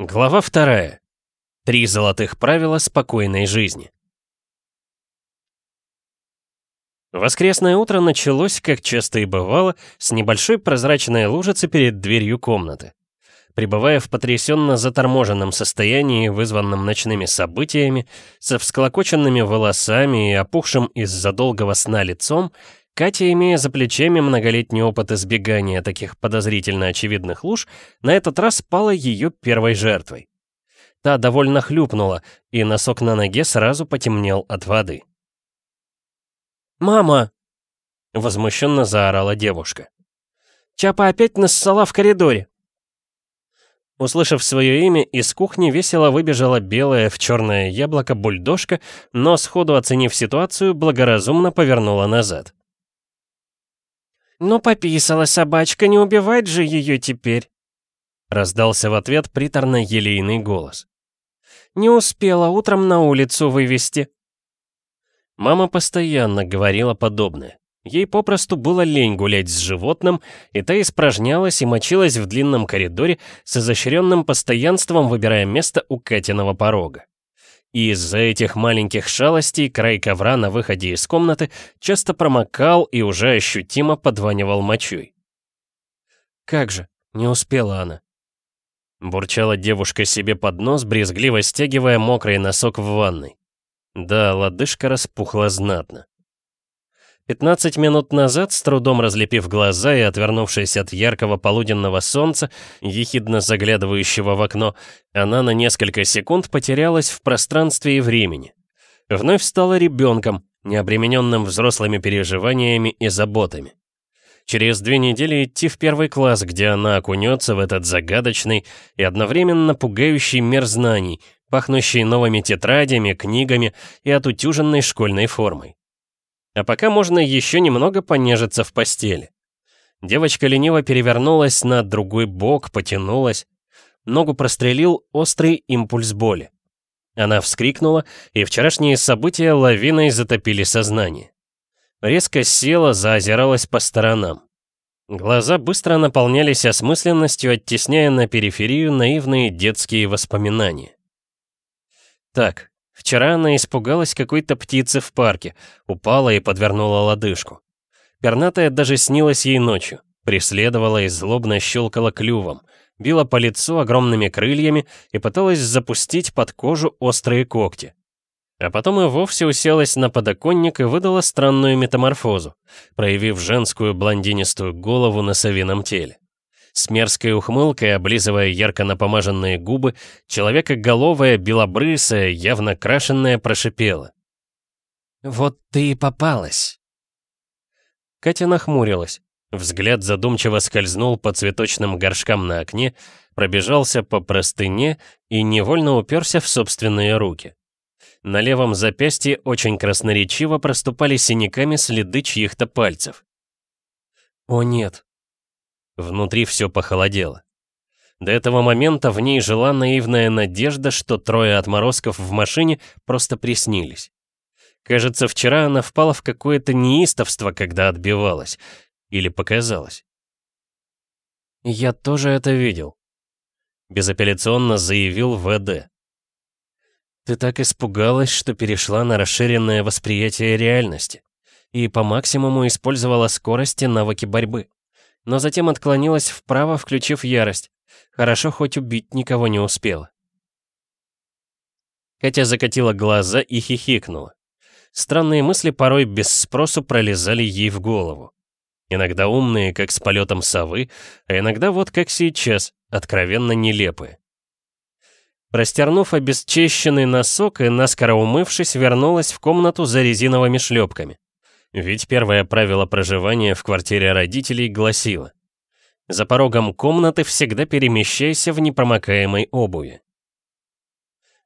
Глава вторая. Три золотых правила спокойной жизни. Воскресное утро началось, как часто и бывало, с небольшой прозрачной лужицы перед дверью комнаты. Пребывая в потрясенно заторможенном состоянии, вызванном ночными событиями, со всклокоченными волосами и опухшим из-за долгого сна лицом, Катя, имея за плечами многолетний опыт избегания таких подозрительно очевидных луж, на этот раз пала ее первой жертвой. Та довольно хлюпнула, и носок на ноге сразу потемнел от воды. «Мама!» — возмущенно заорала девушка. «Чапа опять нассала в коридоре!» Услышав свое имя, из кухни весело выбежала белая в черное яблоко бульдожка, но сходу оценив ситуацию, благоразумно повернула назад. «Ну, пописала собачка, не убивать же ее теперь!» Раздался в ответ приторно-елейный голос. «Не успела утром на улицу вывести». Мама постоянно говорила подобное. Ей попросту было лень гулять с животным, и та испражнялась и мочилась в длинном коридоре с изощренным постоянством, выбирая место у Катиного порога. И из-за этих маленьких шалостей край ковра на выходе из комнаты часто промокал и уже ощутимо подванивал мочой. «Как же, не успела она», Бурчала девушка себе под нос, брезгливо стягивая мокрый носок в ванной. Да, лодыжка распухла знатно. 15 минут назад, с трудом разлепив глаза и отвернувшись от яркого полуденного солнца, ехидно заглядывающего в окно, она на несколько секунд потерялась в пространстве и времени. Вновь стала ребенком, необремененным взрослыми переживаниями и заботами. Через две недели идти в первый класс, где она окунется в этот загадочный и одновременно пугающий мир знаний, пахнущий новыми тетрадями, книгами и отутюженной школьной формой. А пока можно еще немного понежиться в постели. Девочка лениво перевернулась на другой бок, потянулась. Ногу прострелил острый импульс боли. Она вскрикнула, и вчерашние события лавиной затопили сознание. Резко села, заозиралась по сторонам. Глаза быстро наполнялись осмысленностью, оттесняя на периферию наивные детские воспоминания. Так, Вчера она испугалась какой-то птицы в парке, упала и подвернула лодыжку. Пернатая даже снилась ей ночью, преследовала и злобно щелкала клювом, била по лицу огромными крыльями и пыталась запустить под кожу острые когти. А потом и вовсе уселась на подоконник и выдала странную метаморфозу, проявив женскую блондинистую голову на совином теле. С мерзкой ухмылкой, облизывая ярко напомаженные губы, человекоголовая, белобрысая, явно крашенная, прошипела. «Вот ты и попалась!» Катя нахмурилась. Взгляд задумчиво скользнул по цветочным горшкам на окне, пробежался по простыне и невольно уперся в собственные руки. На левом запястье очень красноречиво проступали синяками следы чьих-то пальцев. «О нет, Внутри все похолодело. До этого момента в ней жила наивная надежда, что трое отморозков в машине просто приснились. Кажется, вчера она впала в какое-то неистовство, когда отбивалась. Или показалось. «Я тоже это видел», — безапелляционно заявил ВД. «Ты так испугалась, что перешла на расширенное восприятие реальности и по максимуму использовала скорость и навыки борьбы но затем отклонилась вправо, включив ярость. Хорошо, хоть убить никого не успела. Катя закатила глаза и хихикнула. Странные мысли порой без спросу пролезали ей в голову. Иногда умные, как с полетом совы, а иногда вот как сейчас, откровенно нелепые. Простернув обесчещенный носок и наскоро умывшись, вернулась в комнату за резиновыми шлепками. Ведь первое правило проживания в квартире родителей гласило «За порогом комнаты всегда перемещайся в непромокаемой обуви».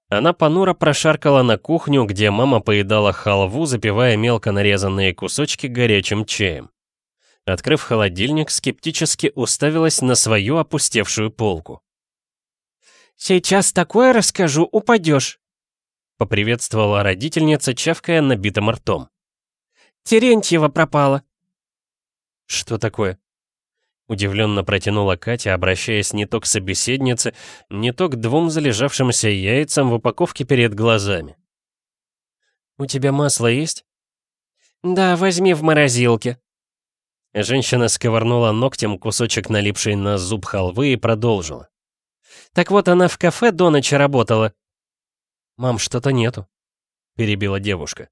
Она понуро прошаркала на кухню, где мама поедала халву, запивая мелко нарезанные кусочки горячим чаем. Открыв холодильник, скептически уставилась на свою опустевшую полку. «Сейчас такое расскажу, упадешь», — поприветствовала родительница, чавкая набитым ртом. Терентьева пропала». «Что такое?» Удивленно протянула Катя, обращаясь не то к собеседнице, не то к двум залежавшимся яйцам в упаковке перед глазами. «У тебя масло есть?» «Да, возьми в морозилке». Женщина сковырнула ногтем кусочек налипшей на зуб халвы и продолжила. «Так вот она в кафе до ночи работала». «Мам, что-то нету», — перебила девушка.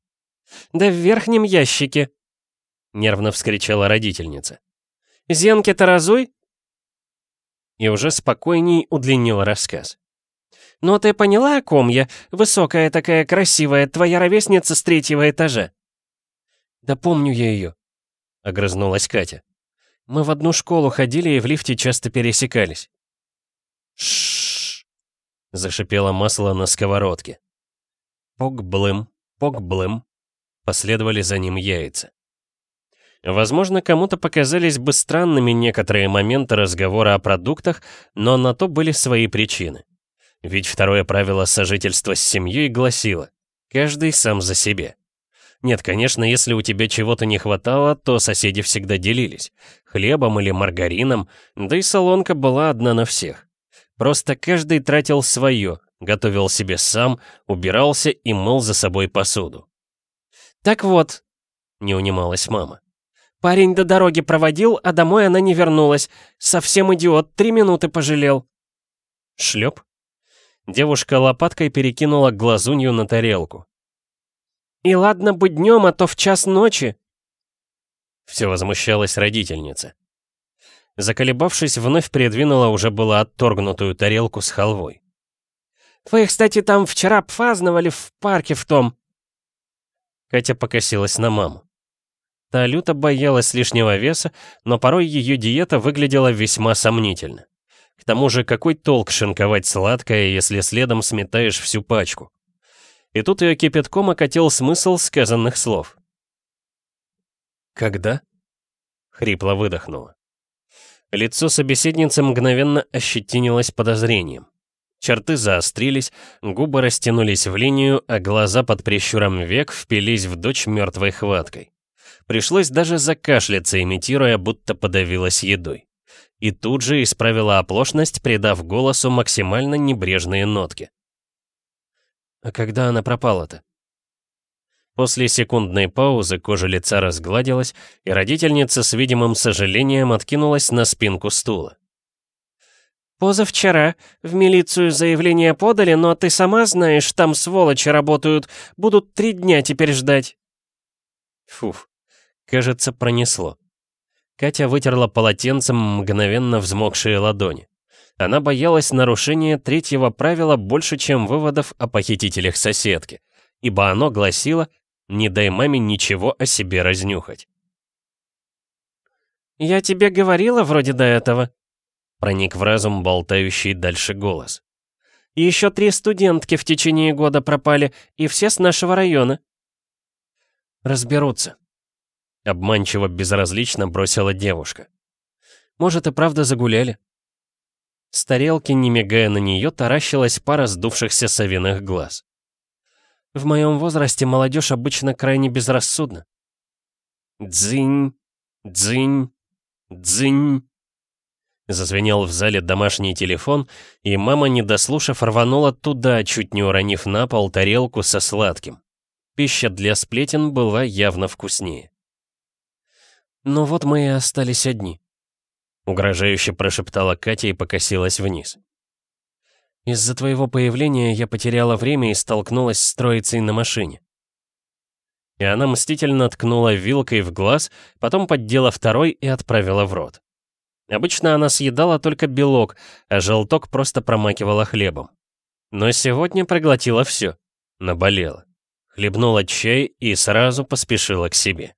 «Да в верхнем ящике», — нервно вскричала родительница. «Зенки-то разуй!» И уже спокойней удлинил рассказ. «Ну ты поняла, о ком я? Высокая такая красивая, твоя ровесница с третьего этажа». «Да помню я ее», — огрызнулась Катя. «Мы в одну школу ходили и в лифте часто пересекались». «Ш-ш-ш», зашипело масло на сковородке. Пок-блым, пок-блым. Последовали за ним яйца. Возможно, кому-то показались бы странными некоторые моменты разговора о продуктах, но на то были свои причины. Ведь второе правило сожительства с семьей гласило «каждый сам за себе». Нет, конечно, если у тебя чего-то не хватало, то соседи всегда делились. Хлебом или маргарином, да и солонка была одна на всех. Просто каждый тратил свое, готовил себе сам, убирался и мыл за собой посуду. «Так вот», — не унималась мама, «парень до дороги проводил, а домой она не вернулась. Совсем идиот, три минуты пожалел». Шлеп. Девушка лопаткой перекинула глазунью на тарелку. «И ладно бы днем, а то в час ночи!» Все возмущалась родительница. Заколебавшись, вновь придвинула уже была отторгнутую тарелку с халвой. «Вы, кстати, там вчера пфазновали в парке в том!» Катя покосилась на маму. Та люто боялась лишнего веса, но порой ее диета выглядела весьма сомнительно. К тому же, какой толк шинковать сладкое, если следом сметаешь всю пачку? И тут ее кипятком окатил смысл сказанных слов. «Когда?» — хрипло выдохнула. Лицо собеседницы мгновенно ощетинилось подозрением. Черты заострились, губы растянулись в линию, а глаза под прищуром век впились в дочь мертвой хваткой. Пришлось даже закашляться, имитируя, будто подавилась едой. И тут же исправила оплошность, придав голосу максимально небрежные нотки. А когда она пропала-то? После секундной паузы кожа лица разгладилась, и родительница с видимым сожалением откинулась на спинку стула. «Позавчера в милицию заявление подали, но ты сама знаешь, там сволочи работают, будут три дня теперь ждать». Фуф, кажется, пронесло. Катя вытерла полотенцем мгновенно взмокшие ладони. Она боялась нарушения третьего правила больше, чем выводов о похитителях соседки, ибо оно гласило «не дай маме ничего о себе разнюхать». «Я тебе говорила вроде до этого», — проник в разум болтающий дальше голос. «Еще три студентки в течение года пропали, и все с нашего района». «Разберутся», — обманчиво безразлично бросила девушка. «Может, и правда загуляли?» С тарелки, не мигая на нее, таращилась пара сдувшихся совиных глаз. В моем возрасте молодежь обычно крайне безрассудна. Дзынь, дзынь, дзынь. Зазвенел в зале домашний телефон, и мама, не дослушав, рванула туда, чуть не уронив на пол тарелку со сладким. Пища для сплетен была явно вкуснее. «Ну вот мы и остались одни», Угрожающе прошептала Катя и покосилась вниз. «Из-за твоего появления я потеряла время и столкнулась с троицей на машине». И она мстительно ткнула вилкой в глаз, потом поддела второй и отправила в рот. Обычно она съедала только белок, а желток просто промакивала хлебом. Но сегодня проглотила все, наболела. Хлебнула чай и сразу поспешила к себе.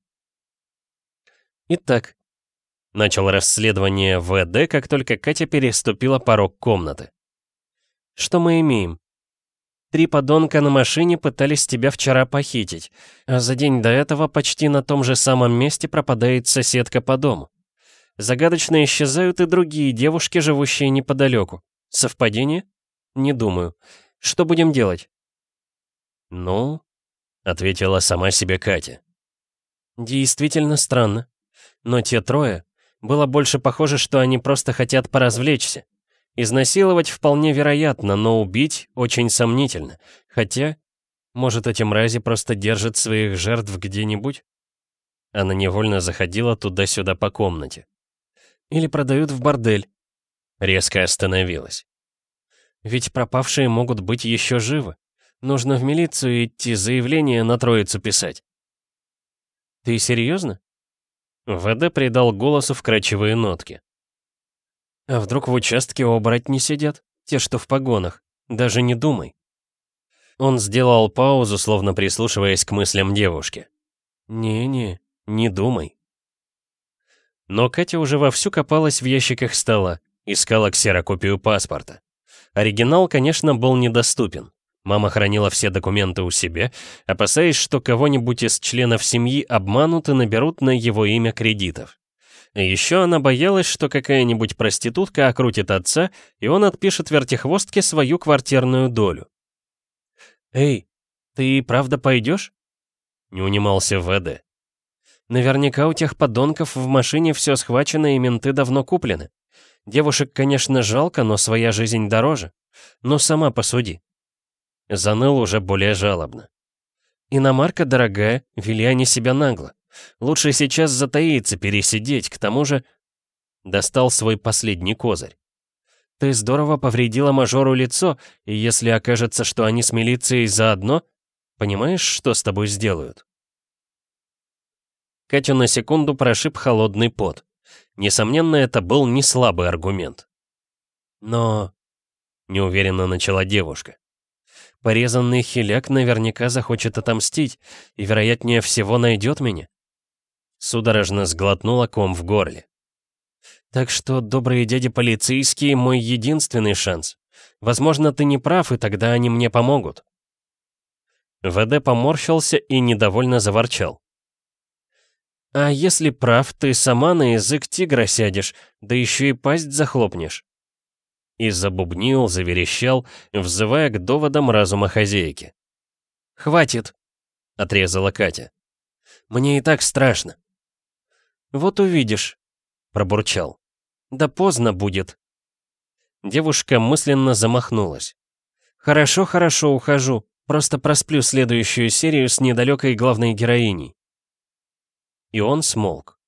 Итак, Начал расследование ВД, как только Катя переступила порог комнаты. Что мы имеем? Три подонка на машине пытались тебя вчера похитить, а за день до этого почти на том же самом месте пропадает соседка по дому. Загадочно исчезают и другие девушки, живущие неподалеку. Совпадение? Не думаю. Что будем делать? Ну, ответила сама себе Катя. Действительно странно. Но те трое, Было больше похоже, что они просто хотят поразвлечься. Изнасиловать вполне вероятно, но убить очень сомнительно. Хотя, может, эти мрази просто держат своих жертв где-нибудь? Она невольно заходила туда-сюда по комнате. Или продают в бордель. Резко остановилась. Ведь пропавшие могут быть еще живы. Нужно в милицию идти, заявление на троицу писать. Ты серьезно? ВД придал голосу вкрадчивые нотки. А вдруг в участке оборотни сидят? Те, что в погонах. Даже не думай. Он сделал паузу, словно прислушиваясь к мыслям девушки. «Не-не, не думай». Но Катя уже вовсю копалась в ящиках стола, искала ксерокопию паспорта. Оригинал, конечно, был недоступен. Мама хранила все документы у себя, опасаясь, что кого-нибудь из членов семьи обманут и наберут на его имя кредитов. Еще она боялась, что какая-нибудь проститутка окрутит отца, и он отпишет вертихвостке свою квартирную долю. «Эй, ты правда пойдешь?» Не унимался ВД. «Наверняка у тех подонков в машине все схвачено и менты давно куплены. Девушек, конечно, жалко, но своя жизнь дороже. Но сама посуди». Заныл уже более жалобно. «Иномарка дорогая, вели они себя нагло. Лучше сейчас затаиться, пересидеть, к тому же...» Достал свой последний козырь. «Ты здорово повредила мажору лицо, и если окажется, что они с милицией заодно, понимаешь, что с тобой сделают?» Катю на секунду прошиб холодный пот. Несомненно, это был не слабый аргумент. «Но...» — неуверенно начала девушка. «Порезанный хиляк наверняка захочет отомстить, и, вероятнее всего, найдет меня. Судорожно сглотнула ком в горле. Так что, добрые дяди полицейские, мой единственный шанс. Возможно, ты не прав, и тогда они мне помогут. ВД поморщился и недовольно заворчал. «А если прав, ты сама на язык тигра сядешь, да еще и пасть захлопнешь». И забубнил, заверещал, взывая к доводам разума хозяйки. «Хватит!» — отрезала Катя. «Мне и так страшно. «Вот увидишь», — пробурчал. «Да поздно будет». Девушка мысленно замахнулась. «Хорошо, хорошо, ухожу. Просто просплю следующую серию с недалекой главной героиней». И он смолк.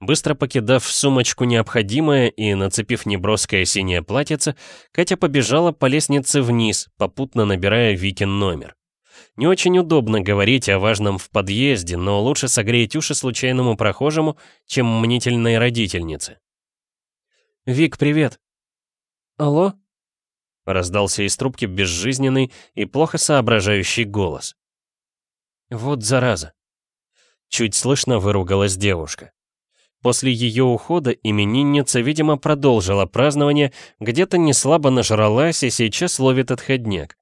Быстро покидав в сумочку необходимое и нацепив неброское синее платьице, Катя побежала по лестнице вниз, попутно набирая Викин номер. Не очень удобно говорить о важном в подъезде, но лучше согреть уши случайному прохожему, чем мнительной родительнице. «Вик, привет!» «Алло?» Раздался из трубки безжизненный и плохо соображающий голос. «Вот зараза!» Чуть слышно выругалась девушка. После ее ухода именинница, видимо, продолжила празднование, где-то неслабо нажралась и сейчас ловит отходняк.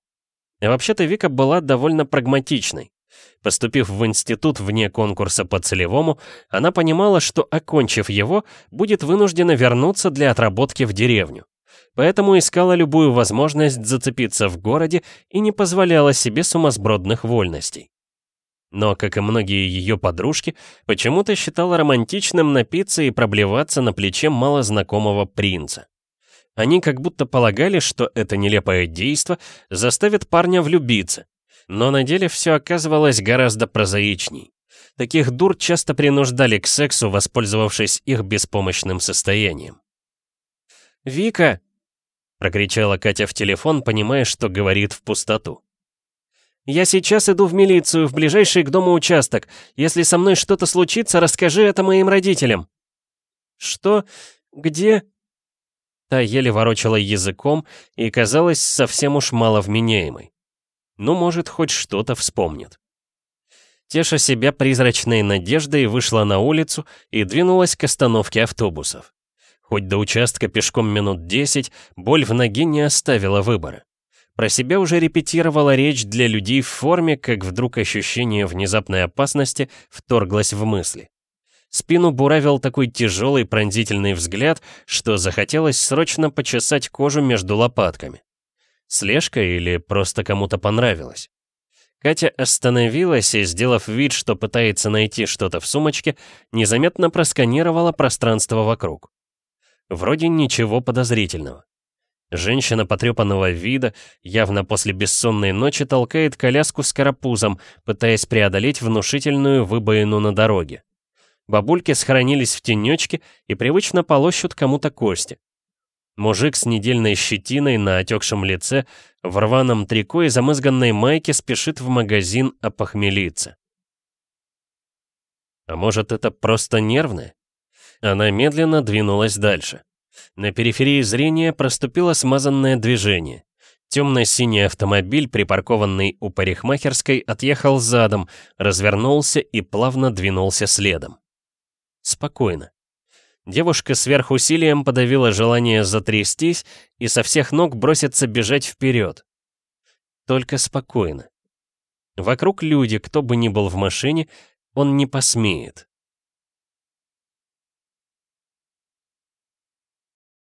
Вообще-то Вика была довольно прагматичной. Поступив в институт вне конкурса по целевому, она понимала, что, окончив его, будет вынуждена вернуться для отработки в деревню. Поэтому искала любую возможность зацепиться в городе и не позволяла себе сумасбродных вольностей. Но, как и многие ее подружки, почему-то считала романтичным напиться и проблеваться на плече малознакомого принца. Они как будто полагали, что это нелепое действо заставит парня влюбиться. Но на деле все оказывалось гораздо прозаичней. Таких дур часто принуждали к сексу, воспользовавшись их беспомощным состоянием. «Вика!» — прокричала Катя в телефон, понимая, что говорит в пустоту. «Я сейчас иду в милицию, в ближайший к дому участок. Если со мной что-то случится, расскажи это моим родителям». «Что? Где?» Та еле ворочала языком и казалась совсем уж маловменяемой. Ну, может, хоть что-то вспомнит. Теша себя призрачной надеждой вышла на улицу и двинулась к остановке автобусов. Хоть до участка пешком минут десять, боль в ноге не оставила выбора. Про себя уже репетировала речь для людей в форме, как вдруг ощущение внезапной опасности вторглось в мысли. Спину буравил такой тяжелый пронзительный взгляд, что захотелось срочно почесать кожу между лопатками. Слежка или просто кому-то понравилось? Катя остановилась и, сделав вид, что пытается найти что-то в сумочке, незаметно просканировала пространство вокруг. Вроде ничего подозрительного. Женщина потрепанного вида, явно после бессонной ночи, толкает коляску с карапузом, пытаясь преодолеть внушительную выбоину на дороге. Бабульки схоронились в тенечке и привычно полощут кому-то кости. Мужик с недельной щетиной на отекшем лице, в рваном трико и замызганной майке спешит в магазин опохмелиться. А может, это просто нервное? Она медленно двинулась дальше. На периферии зрения проступило смазанное движение. Темно-синий автомобиль, припаркованный у парикмахерской, отъехал задом, развернулся и плавно двинулся следом. Спокойно. Девушка сверхусилием подавила желание затрястись и со всех ног броситься бежать вперед. Только спокойно. Вокруг люди, кто бы ни был в машине, он не посмеет.